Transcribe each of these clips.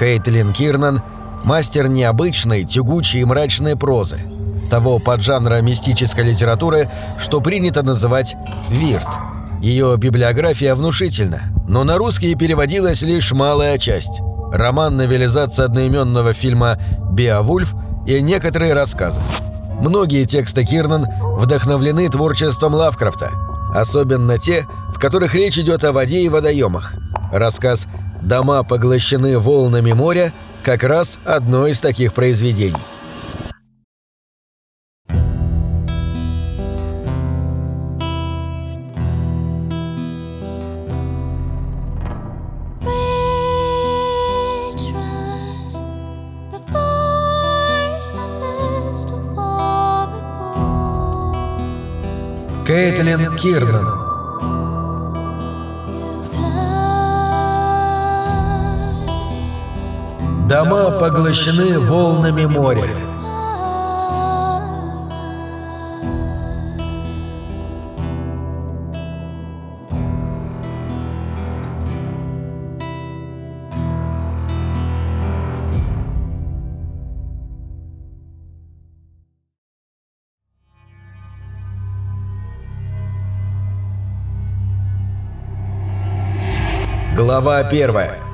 Кейтлин Кирнан – мастер необычной, тягучей и мрачной прозы, того поджанра мистической литературы, что принято называть «вирт». Ее библиография внушительна, но на русский переводилась лишь малая часть. Роман новелизация одноименного фильма «Беовульф» и некоторые рассказы. Многие тексты Кирнан вдохновлены творчеством Лавкрафта, особенно те, в которых речь идет о воде и водоемах. Рассказ «Дома поглощены волнами моря» как раз одно из таких произведений. Кейтлин Кирнан Дома поглощены волнами моря. Глава первая.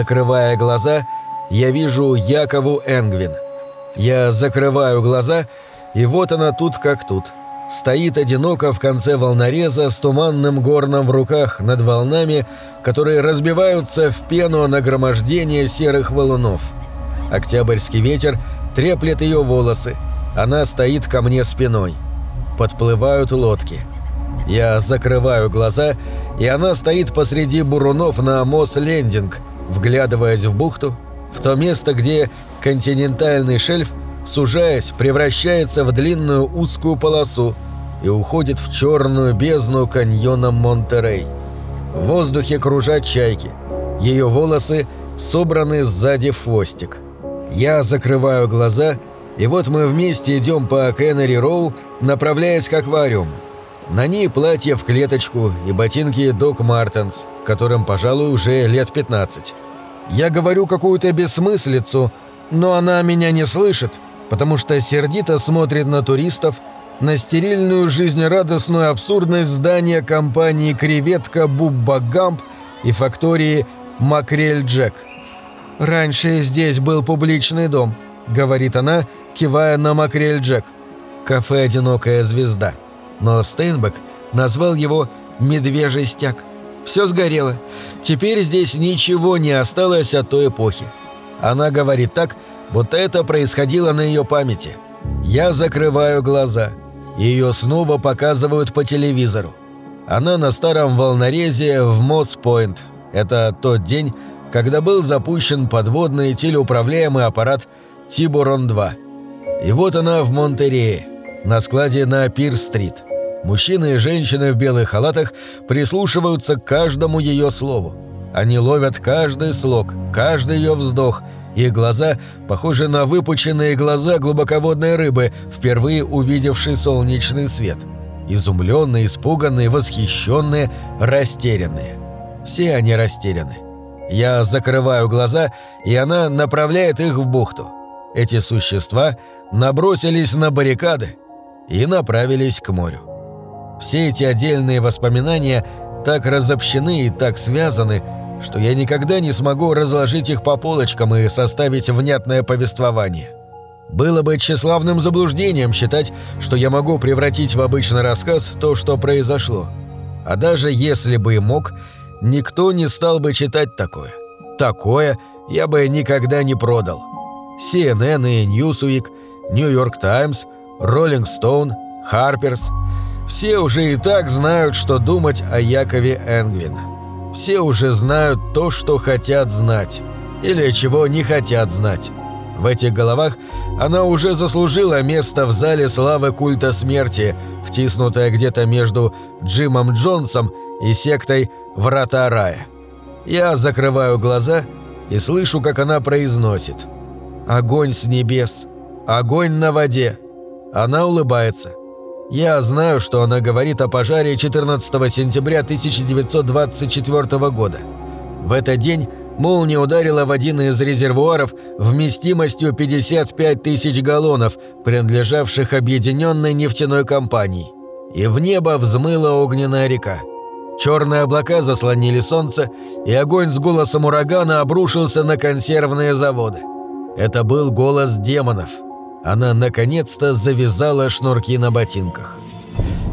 Закрывая глаза, я вижу Якову Энгвин. Я закрываю глаза, и вот она тут как тут – стоит одиноко в конце волнореза с туманным горном в руках над волнами, которые разбиваются в пену нагромождения серых валунов. Октябрьский ветер треплет ее волосы. Она стоит ко мне спиной. Подплывают лодки. Я закрываю глаза, и она стоит посреди бурунов на Мос-Лендинг, вглядываясь в бухту, в то место, где континентальный шельф сужаясь, превращается в длинную узкую полосу и уходит в черную бездну каньона Монтерей. В воздухе кружат чайки. Ее волосы собраны сзади в хвостик. Я закрываю глаза, и вот мы вместе идем по Кеннери Роу, направляясь к аквариуму. На ней платье в клеточку и ботинки Док Мартенс, которым, пожалуй, уже лет 15. Я говорю какую-то бессмыслицу, но она меня не слышит, потому что сердито смотрит на туристов, на стерильную жизнерадостную абсурдность здания компании «Креветка Бубба Гамп» и фактории «Макрель Джек». «Раньше здесь был публичный дом», — говорит она, кивая на «Макрель Джек». Кафе «Одинокая звезда». Но Стейнбек назвал его «Медвежий стяг». Все сгорело. Теперь здесь ничего не осталось от той эпохи. Она говорит так, будто это происходило на ее памяти. Я закрываю глаза. Ее снова показывают по телевизору. Она на старом волнорезе в Мосс-Пойнт. Это тот день, когда был запущен подводный телеуправляемый аппарат Тибурон-2. И вот она в Монтерее, на складе на Пир-стрит. Мужчины и женщины в белых халатах прислушиваются к каждому ее слову. Они ловят каждый слог, каждый ее вздох – их глаза похожи на выпученные глаза глубоководной рыбы, впервые увидевшей солнечный свет. Изумленные, испуганные, восхищенные, растерянные. Все они растеряны. Я закрываю глаза, и она направляет их в бухту. Эти существа набросились на баррикады и направились к морю. Все эти отдельные воспоминания так разобщены и так связаны, что я никогда не смогу разложить их по полочкам и составить внятное повествование. Было бы тщеславным заблуждением считать, что я могу превратить в обычный рассказ то, что произошло. А даже если бы и мог, никто не стал бы читать такое. Такое я бы никогда не продал. CNN и Newsweek, New York Times, Rolling Stone, Harper's – все уже и так знают, что думать о Якове Энгвине. Все уже знают то, что хотят знать. Или чего не хотят знать. В этих головах она уже заслужила место в зале славы культа смерти, втиснутая где-то между Джимом Джонсом и сектой «Врата рая». Я закрываю глаза и слышу, как она произносит «Огонь с небес! Огонь на воде!» Она улыбается. Я знаю, что она говорит о пожаре 14 сентября 1924 года. В этот день молния ударила в один из резервуаров вместимостью 55 тысяч галлонов, принадлежавших объединенной нефтяной компании. И в небо взмыла огненная река. Черные облака заслонили солнце, и огонь с голосом урагана обрушился на консервные заводы. Это был голос демонов. Она наконец-то завязала шнурки на ботинках.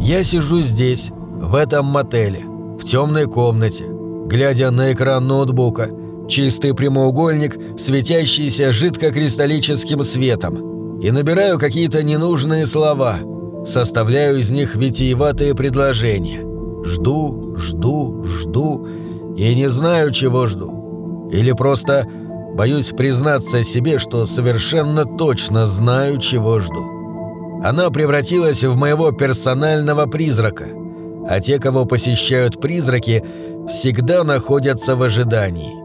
Я сижу здесь, в этом мотеле, в темной комнате, глядя на экран ноутбука, чистый прямоугольник, светящийся жидкокристаллическим светом, и набираю какие-то ненужные слова, составляю из них витиеватые предложения. Жду, жду, жду и не знаю, чего жду. Или просто боюсь признаться себе, что совершенно точно знаю, чего жду. Она превратилась в моего персонального призрака, а те, кого посещают призраки, всегда находятся в ожидании.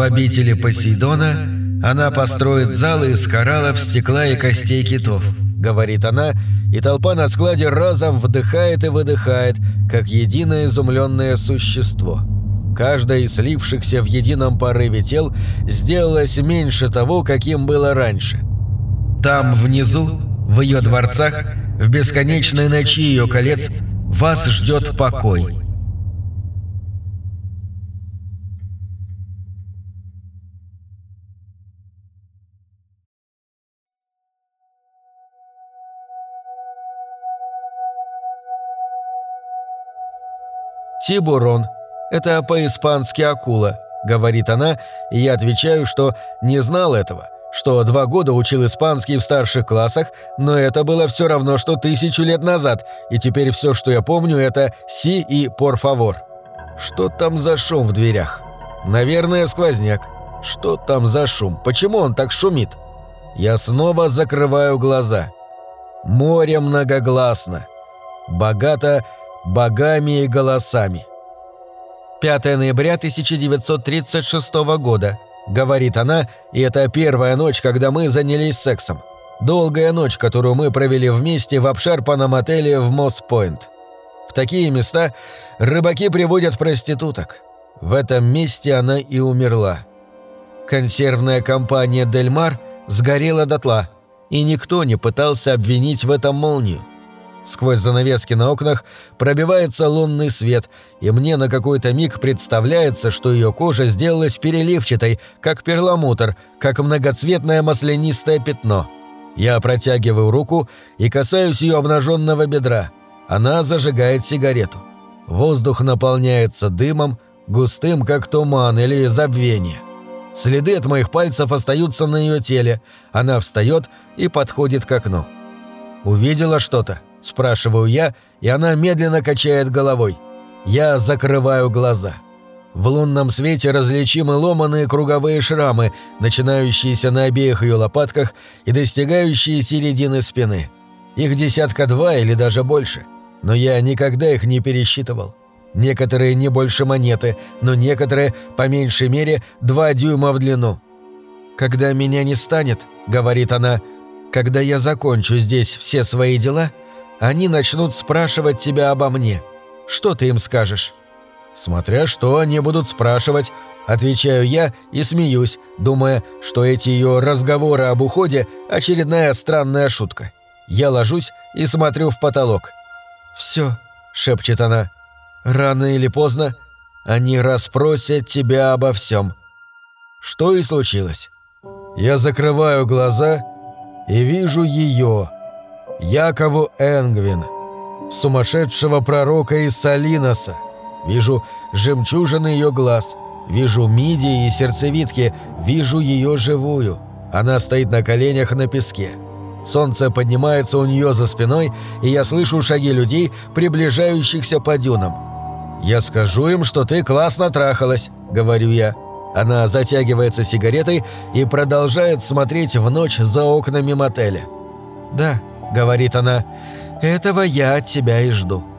В обители Посейдона она построит залы из кораллов, стекла и костей китов, говорит она, и толпа на складе разом вдыхает и выдыхает, как единое изумленное существо. Каждая из слившихся в едином порыве тел сделалась меньше того, каким было раньше. Там, внизу, в ее дворцах, в бесконечной ночи ее колец, вас ждет покой. «Тибурон. Это по-испански акула», — говорит она, и я отвечаю, что не знал этого, что два года учил испанский в старших классах, но это было все равно, что тысячу лет назад, и теперь все, что я помню, это «си» и «пор фавор». Что там за шум в дверях? Наверное, сквозняк. Что там за шум? Почему он так шумит? Я снова закрываю глаза. Море многогласно. Богато богами и голосами. 5 ноября 1936 года, говорит она, и это первая ночь, когда мы занялись сексом. Долгая ночь, которую мы провели вместе в обшарпанном отеле в Мосс-Пойнт. В такие места рыбаки приводят проституток. В этом месте она и умерла. Консервная компания «Дельмар» сгорела дотла, и никто не пытался обвинить в этом молнию. Сквозь занавески на окнах пробивается лунный свет, и мне на какой-то миг представляется, что ее кожа сделалась переливчатой, как перламутр, как многоцветное маслянистое пятно. Я протягиваю руку и касаюсь ее обнаженного бедра. Она зажигает сигарету. Воздух наполняется дымом, густым, как туман или забвение. Следы от моих пальцев остаются на ее теле. Она встает и подходит к окну. «Увидела что-то?» – спрашиваю я, и она медленно качает головой. Я закрываю глаза. В лунном свете различимы ломаные круговые шрамы, начинающиеся на обеих ее лопатках и достигающие середины спины. Их десятка два или даже больше. Но я никогда их не пересчитывал. Некоторые не больше монеты, но некоторые, по меньшей мере, два дюйма в длину. «Когда меня не станет», — говорит она, — «когда я закончу здесь все свои дела», — они начнут спрашивать тебя обо мне. Что ты им скажешь?» «Смотря что они будут спрашивать», — отвечаю я и смеюсь, думая, что эти ее разговоры об уходе — очередная странная шутка. Я ложусь и смотрю в потолок. «Все», — шепчет она, — «рано или поздно они расспросят тебя обо всем». Что и случилось. Я закрываю глаза и вижу ее, Якову Энгвин, сумасшедшего пророка из Салиноса. Вижу жемчужины ее глаз, вижу мидии и сердцевидки, вижу ее живую. Она стоит на коленях на песке. Солнце поднимается у нее за спиной, и я слышу шаги людей, приближающихся по дюнам. «Я скажу им, что ты классно трахалась», — говорю я. Она затягивается сигаретой и продолжает смотреть в ночь за окнами мотеля. «Да», — говорит она, — «этого я от тебя и жду».